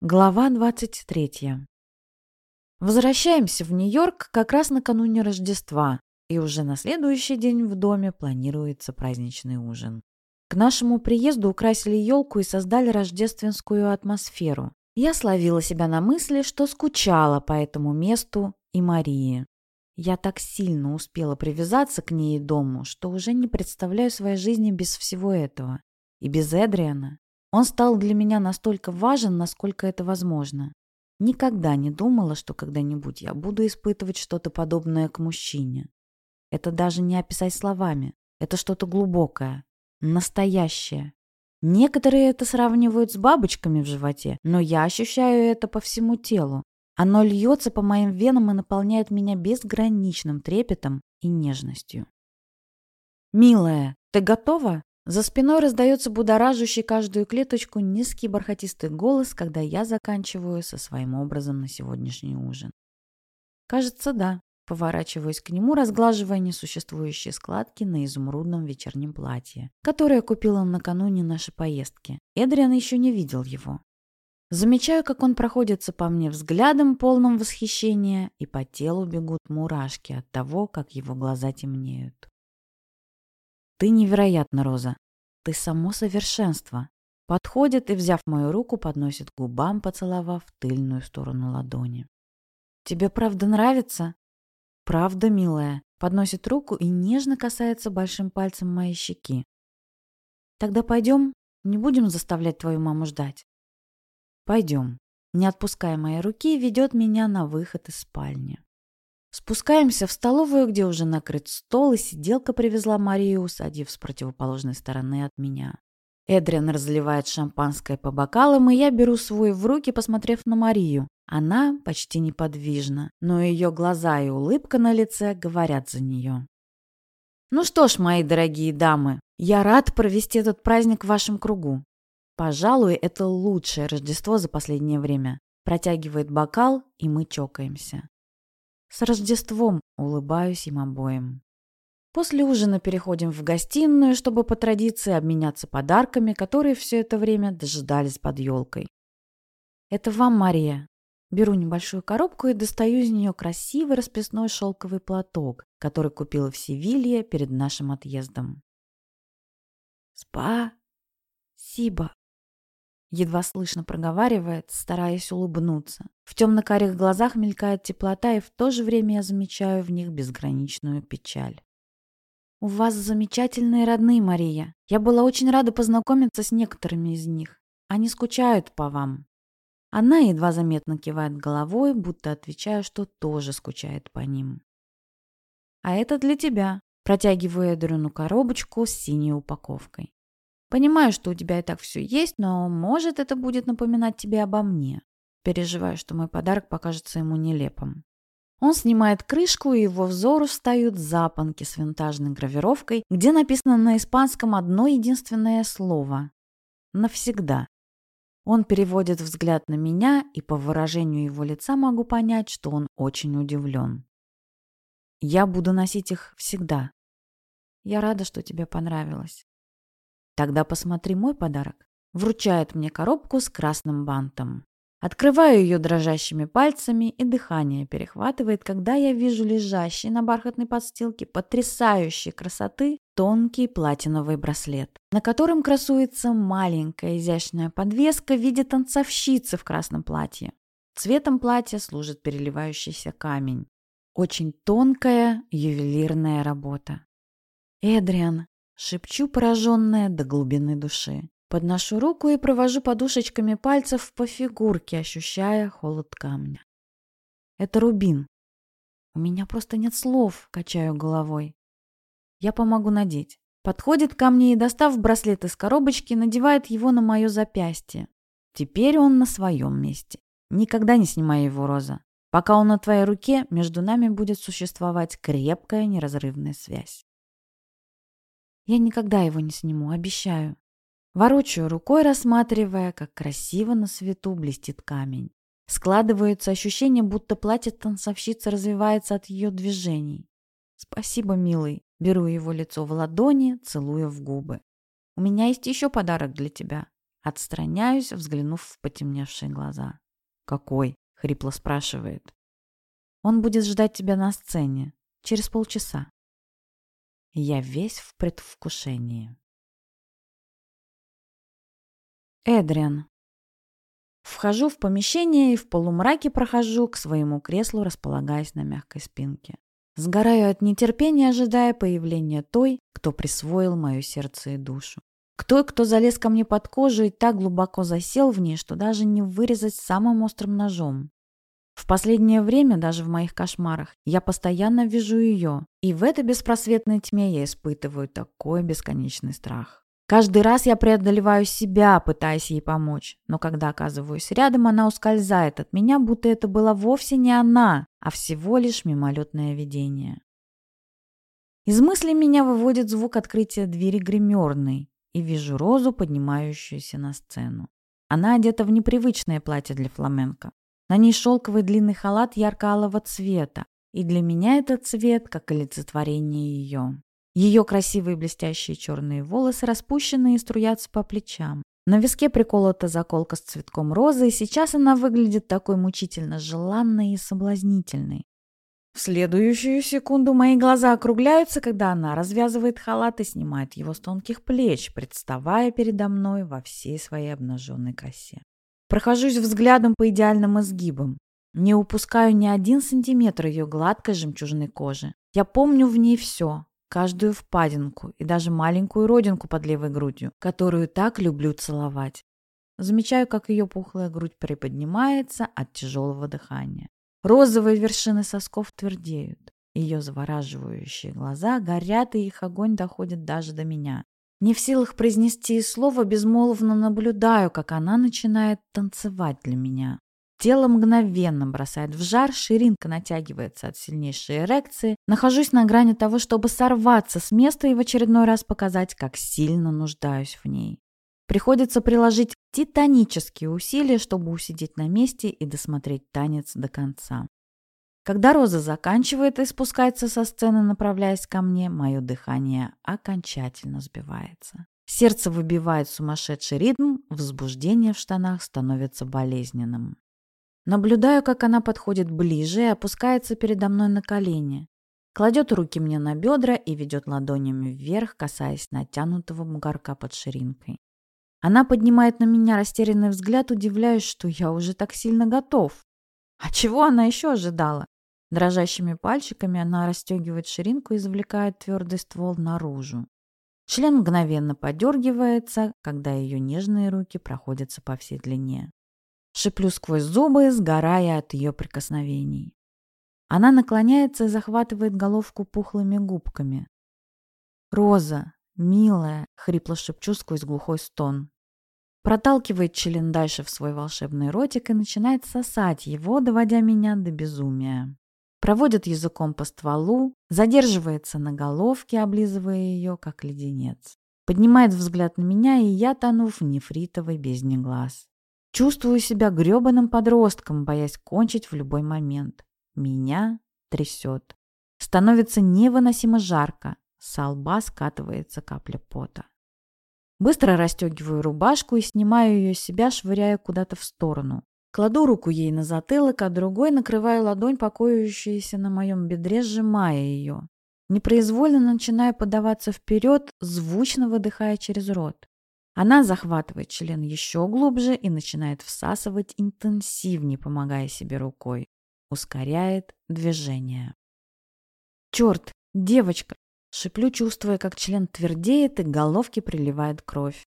Глава 23. Возвращаемся в Нью-Йорк как раз накануне Рождества, и уже на следующий день в доме планируется праздничный ужин. К нашему приезду украсили елку и создали рождественскую атмосферу. Я словила себя на мысли, что скучала по этому месту и Марии. Я так сильно успела привязаться к ней и дому, что уже не представляю своей жизни без всего этого. И без Эдриана, он стал для меня настолько важен, насколько это возможно. Никогда не думала, что когда-нибудь я буду испытывать что-то подобное к мужчине. Это даже не описать словами. Это что-то глубокое, настоящее. Некоторые это сравнивают с бабочками в животе, но я ощущаю это по всему телу. Оно льется по моим венам и наполняет меня безграничным трепетом и нежностью. «Милая, ты готова?» За спиной раздается будоражащий каждую клеточку низкий бархатистый голос, когда я заканчиваю со своим образом на сегодняшний ужин. Кажется, да. Поворачиваюсь к нему, разглаживая несуществующие складки на изумрудном вечернем платье, которое купила накануне нашей поездки. Эдриан еще не видел его. Замечаю, как он проходится по мне взглядом, полным восхищения, и по телу бегут мурашки от того, как его глаза темнеют. «Ты невероятна, Роза. Ты само совершенство». Подходит и, взяв мою руку, подносит губам, поцеловав тыльную сторону ладони. «Тебе правда нравится?» «Правда, милая». Подносит руку и нежно касается большим пальцем моей щеки. «Тогда пойдем, не будем заставлять твою маму ждать». «Пойдем». Не отпуская моей руки, ведет меня на выход из спальни. Спускаемся в столовую, где уже накрыт стол, и сиделка привезла Марию, усадив с противоположной стороны от меня. Эдриан разливает шампанское по бокалам, и я беру свой в руки, посмотрев на Марию. Она почти неподвижна, но ее глаза и улыбка на лице говорят за нее. «Ну что ж, мои дорогие дамы, я рад провести этот праздник в вашем кругу. Пожалуй, это лучшее Рождество за последнее время». Протягивает бокал, и мы чокаемся. С Рождеством улыбаюсь им обоим. После ужина переходим в гостиную, чтобы по традиции обменяться подарками, которые все это время дожидались под елкой. Это вам, Мария. Беру небольшую коробку и достаю из нее красивый расписной шелковый платок, который купила в Севилье перед нашим отъездом. Спасибо. Едва слышно проговаривает, стараясь улыбнуться. В темно-карих глазах мелькает теплота, и в то же время я замечаю в них безграничную печаль. «У вас замечательные родные, Мария. Я была очень рада познакомиться с некоторыми из них. Они скучают по вам». Она едва заметно кивает головой, будто отвечая, что тоже скучает по ним. «А это для тебя», протягиваю Эдриану коробочку с синей упаковкой. Понимаю, что у тебя и так все есть, но может это будет напоминать тебе обо мне. Переживаю, что мой подарок покажется ему нелепым. Он снимает крышку, и его взору встают запонки с винтажной гравировкой, где написано на испанском одно единственное слово – «навсегда». Он переводит взгляд на меня, и по выражению его лица могу понять, что он очень удивлен. Я буду носить их всегда. Я рада, что тебе понравилось. Тогда посмотри мой подарок. Вручает мне коробку с красным бантом. Открываю ее дрожащими пальцами, и дыхание перехватывает, когда я вижу лежащий на бархатной подстилке потрясающей красоты тонкий платиновый браслет, на котором красуется маленькая изящная подвеска в виде танцовщицы в красном платье. Цветом платья служит переливающийся камень. Очень тонкая ювелирная работа. «Эдриан, Шепчу, пораженная до глубины души. Подношу руку и провожу подушечками пальцев по фигурке, ощущая холод камня. Это рубин. У меня просто нет слов, качаю головой. Я помогу надеть. Подходит ко мне и, достав браслет из коробочки, надевает его на мое запястье. Теперь он на своем месте. Никогда не снимай его, Роза. Пока он на твоей руке, между нами будет существовать крепкая неразрывная связь. Я никогда его не сниму, обещаю. Ворочаю рукой, рассматривая, как красиво на свету блестит камень. Складывается ощущение, будто платье танцовщицы развивается от ее движений. Спасибо, милый. Беру его лицо в ладони, целуя в губы. У меня есть еще подарок для тебя. Отстраняюсь, взглянув в потемневшие глаза. «Какой?» — хрипло спрашивает. «Он будет ждать тебя на сцене. Через полчаса». Я весь в предвкушении. Эдриан. Вхожу в помещение и в полумраке прохожу к своему креслу, располагаясь на мягкой спинке. Сгораю от нетерпения, ожидая появления той, кто присвоил мое сердце и душу. К той, кто залез ко мне под кожу и так глубоко засел в ней, что даже не вырезать самым острым ножом. В последнее время, даже в моих кошмарах, я постоянно вижу ее, и в этой беспросветной тьме я испытываю такой бесконечный страх. Каждый раз я преодолеваю себя, пытаясь ей помочь, но когда оказываюсь рядом, она ускользает от меня, будто это была вовсе не она, а всего лишь мимолетное видение. Из мыслей меня выводит звук открытия двери гримерной, и вижу Розу, поднимающуюся на сцену. Она одета в непривычное платье для фламенко. На ней шелковый длинный халат ярко-алого цвета, и для меня этот цвет как олицетворение ее. Ее красивые блестящие черные волосы распущены и струятся по плечам. На виске приколота заколка с цветком розы, и сейчас она выглядит такой мучительно желанной и соблазнительной. В следующую секунду мои глаза округляются, когда она развязывает халат и снимает его с тонких плеч, представая передо мной во всей своей обнаженной красе. Прохожусь взглядом по идеальным изгибам. Не упускаю ни один сантиметр ее гладкой жемчужной кожи. Я помню в ней все, каждую впадинку и даже маленькую родинку под левой грудью, которую так люблю целовать. Замечаю, как ее пухлая грудь приподнимается от тяжелого дыхания. Розовые вершины сосков твердеют. Ее завораживающие глаза горят, и их огонь доходит даже до меня. Не в силах произнести и слова, безмолвно наблюдаю, как она начинает танцевать для меня. Тело мгновенно бросает в жар, ширинка натягивается от сильнейшей эрекции. Нахожусь на грани того, чтобы сорваться с места и в очередной раз показать, как сильно нуждаюсь в ней. Приходится приложить титанические усилия, чтобы усидеть на месте и досмотреть танец до конца. Когда Роза заканчивает и спускается со сцены, направляясь ко мне, мое дыхание окончательно сбивается. Сердце выбивает сумасшедший ритм, возбуждение в штанах становится болезненным. Наблюдаю, как она подходит ближе и опускается передо мной на колени. Кладет руки мне на бедра и ведет ладонями вверх, касаясь натянутого бугорка под ширинкой. Она поднимает на меня растерянный взгляд, удивляясь, что я уже так сильно готов. А чего она еще ожидала? Дрожащими пальчиками она расстегивает ширинку и извлекает твердый ствол наружу. Член мгновенно подергивается, когда ее нежные руки проходятся по всей длине. Шиплю сквозь зубы, сгорая от ее прикосновений. Она наклоняется и захватывает головку пухлыми губками. «Роза, милая!» — хрипло шепчу сквозь глухой стон. Проталкивает член дальше в свой волшебный ротик и начинает сосать его, доводя меня до безумия. Проводит языком по стволу, задерживается на головке, облизывая ее, как леденец. Поднимает взгляд на меня, и я тону в нефритовой бездне глаз. Чувствую себя грёбаным подростком, боясь кончить в любой момент. Меня трясет. Становится невыносимо жарко. С лба скатывается капля пота. Быстро расстегиваю рубашку и снимаю ее с себя, швыряя куда-то в сторону. Кладу руку ей на затылок, а другой накрываю ладонь, покоящуюся на моем бедре, сжимая ее. Непроизвольно начинаю подаваться вперед, звучно выдыхая через рот. Она захватывает член еще глубже и начинает всасывать интенсивнее, помогая себе рукой. Ускоряет движение. «Черт, девочка!» Шиплю, чувствуя, как член твердеет и к головке приливает кровь.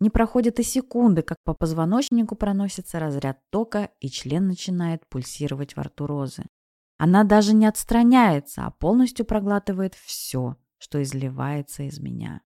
Не проходит и секунды, как по позвоночнику проносится разряд тока, и член начинает пульсировать во рту розы. Она даже не отстраняется, а полностью проглатывает все, что изливается из меня.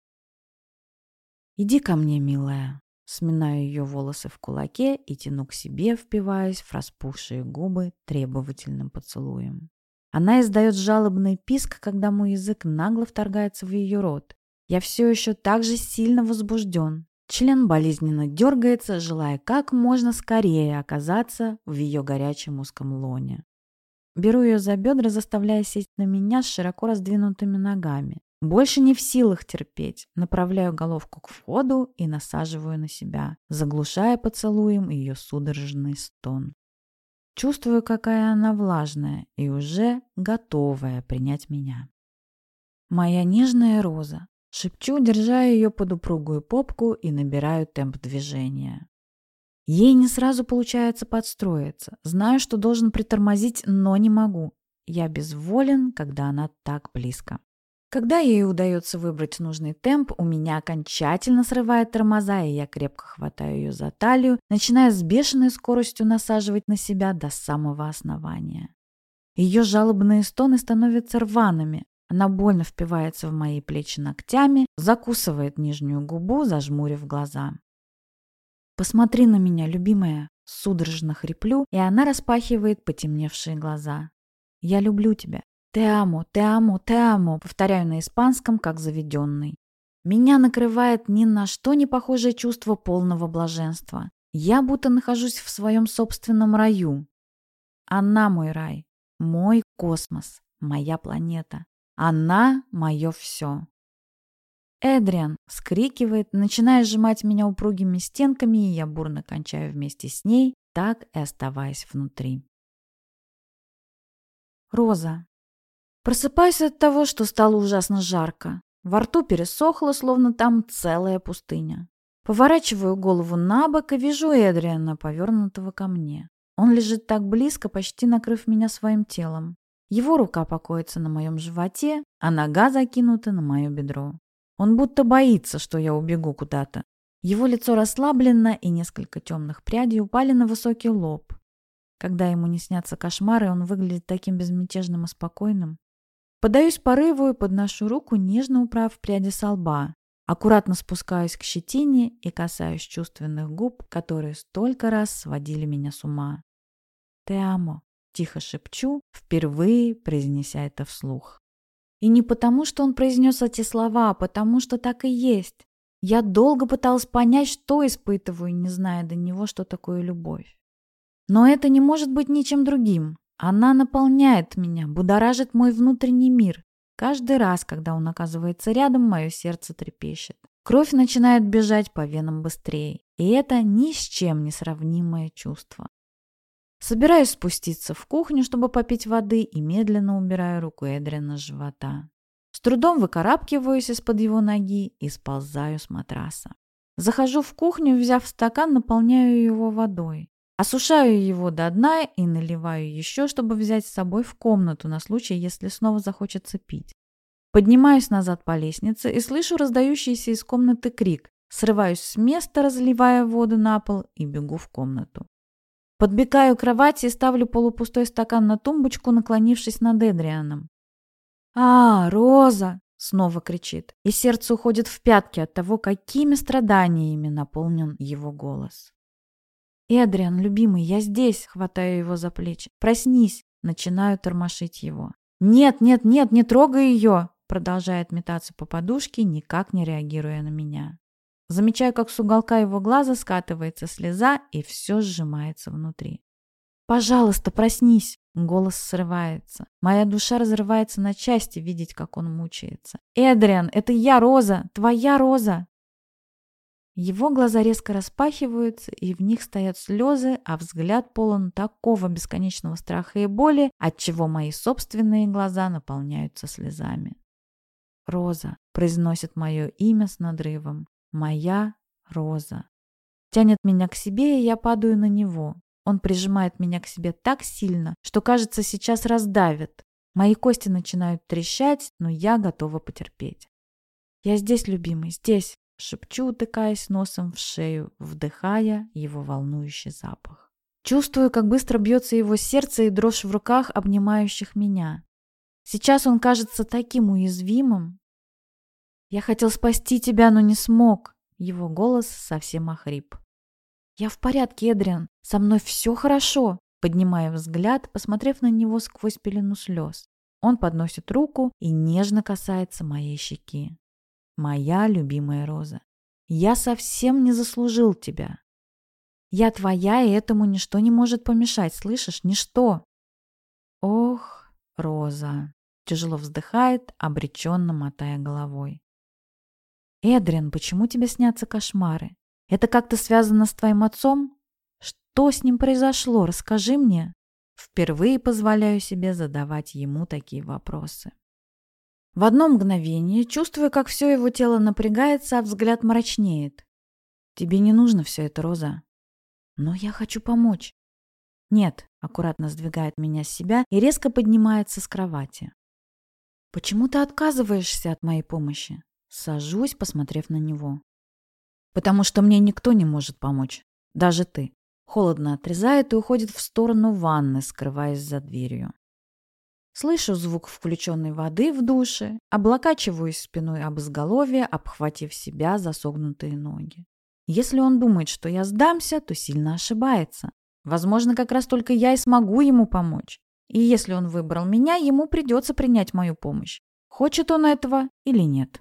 «Иди ко мне, милая». Сминаю ее волосы в кулаке и тяну к себе, впиваясь в распухшие губы требовательным поцелуем. Она издает жалобный писк, когда мой язык нагло вторгается в ее рот. Я все еще так же сильно возбужден. Член болезненно дергается, желая как можно скорее оказаться в ее горячем узком лоне. Беру ее за бедра, заставляя сесть на меня с широко раздвинутыми ногами. Больше не в силах терпеть. Направляю головку к входу и насаживаю на себя, заглушая поцелуем ее судорожный стон. Чувствую, какая она влажная и уже готовая принять меня. Моя нежная роза. Шепчу, держа ее под упругую попку и набираю темп движения. Ей не сразу получается подстроиться. Знаю, что должен притормозить, но не могу. Я безволен, когда она так близко. Когда ей удается выбрать нужный темп, у меня окончательно срывает тормоза, и я крепко хватаю ее за талию, начиная с бешеной скоростью насаживать на себя до самого основания. Ее жалобные стоны становятся рваными. Она больно впивается в мои плечи ногтями, закусывает нижнюю губу, зажмурив глаза. «Посмотри на меня, любимая!» Судорожно хриплю, и она распахивает потемневшие глаза. «Я люблю тебя. Те амо, те амо, те амо», повторяю на испанском, как заведенный. Меня накрывает ни на что не похожее чувство полного блаженства. Я будто нахожусь в своем собственном раю. Она мой рай, мой космос, моя планета. Она мое все. Эдриан скрикивает, начиная сжимать меня упругими стенками, и я бурно кончаю вместе с ней, так и оставаясь внутри. Роза. Просыпаюсь от того, что стало ужасно жарко. Во рту пересохло, словно там целая пустыня. Поворачиваю голову на бок и вижу Эдриана, повернутого ко мне. Он лежит так близко, почти накрыв меня своим телом. Его рука покоится на моем животе, а нога закинута на мое бедро. Он будто боится, что я убегу куда-то. Его лицо расслаблено, и несколько темных прядей упали на высокий лоб. Когда ему не снятся кошмары, он выглядит таким безмятежным и спокойным. Подаюсь порыву и подношу руку, нежно управ пряди со лба. Аккуратно спускаюсь к щетине и касаюсь чувственных губ, которые столько раз сводили меня с ума. «Те амо», — тихо шепчу, впервые произнеся это вслух. И не потому, что он произнес эти слова, а потому, что так и есть. Я долго пыталась понять, что испытываю, не зная до него, что такое любовь. Но это не может быть ничем другим. Она наполняет меня, будоражит мой внутренний мир. Каждый раз, когда он оказывается рядом, мое сердце трепещет. Кровь начинает бежать по венам быстрее. И это ни с чем не сравнимое чувство. Собираюсь спуститься в кухню, чтобы попить воды, и медленно убираю руку Эдрина с живота. С трудом выкарабкиваюсь из-под его ноги и сползаю с матраса. Захожу в кухню, взяв стакан, наполняю его водой. Осушаю его до дна и наливаю еще, чтобы взять с собой в комнату на случай, если снова захочется пить. Поднимаюсь назад по лестнице и слышу раздающийся из комнаты крик. Срываюсь с места, разливая воду на пол и бегу в комнату. Подбегаю к кровати и ставлю полупустой стакан на тумбочку, наклонившись над Эдрианом. «А, Роза!» — снова кричит, и сердце уходит в пятки от того, какими страданиями наполнен его голос. «Эдриан, любимый, я здесь!» — хватаю его за плечи. «Проснись!» — начинаю тормошить его. «Нет, нет, нет, не трогай ее!» — продолжает метаться по подушке, никак не реагируя на меня. Замечаю, как с уголка его глаза скатывается слеза, и все сжимается внутри. «Пожалуйста, проснись!» Голос срывается. Моя душа разрывается на части, видеть, как он мучается. «Эдриан, это я, Роза! Твоя Роза!» Его глаза резко распахиваются, и в них стоят слезы, а взгляд полон такого бесконечного страха и боли, отчего мои собственные глаза наполняются слезами. «Роза», — произносит мое имя с надрывом. Моя роза. Тянет меня к себе, и я падаю на него. Он прижимает меня к себе так сильно, что, кажется, сейчас раздавит. Мои кости начинают трещать, но я готова потерпеть. «Я здесь, любимый, здесь!» — шепчу, утыкаясь носом в шею, вдыхая его волнующий запах. Чувствую, как быстро бьется его сердце и дрожь в руках, обнимающих меня. Сейчас он кажется таким уязвимым, «Я хотел спасти тебя, но не смог!» Его голос совсем охрип. «Я в порядке, Эдриан. Со мной все хорошо!» Поднимая взгляд, посмотрев на него сквозь пелену слез. Он подносит руку и нежно касается моей щеки. «Моя любимая Роза, я совсем не заслужил тебя. Я твоя, и этому ничто не может помешать, слышишь? Ничто!» «Ох, Роза!» тяжело вздыхает, обреченно мотая головой. «Эдриан, почему тебе снятся кошмары? Это как-то связано с твоим отцом? Что с ним произошло? Расскажи мне». Впервые позволяю себе задавать ему такие вопросы. В одно мгновение чувствую, как все его тело напрягается, а взгляд мрачнеет. «Тебе не нужно все это, Роза. Но я хочу помочь». «Нет», — аккуратно сдвигает меня с себя и резко поднимается с кровати. «Почему ты отказываешься от моей помощи?» Сажусь, посмотрев на него. «Потому что мне никто не может помочь. Даже ты». Холодно отрезает и уходит в сторону ванны, скрываясь за дверью. Слышу звук включенной воды в душе, облокачиваюсь спиной об изголовье, обхватив себя за согнутые ноги. Если он думает, что я сдамся, то сильно ошибается. Возможно, как раз только я и смогу ему помочь. И если он выбрал меня, ему придется принять мою помощь. Хочет он этого или нет.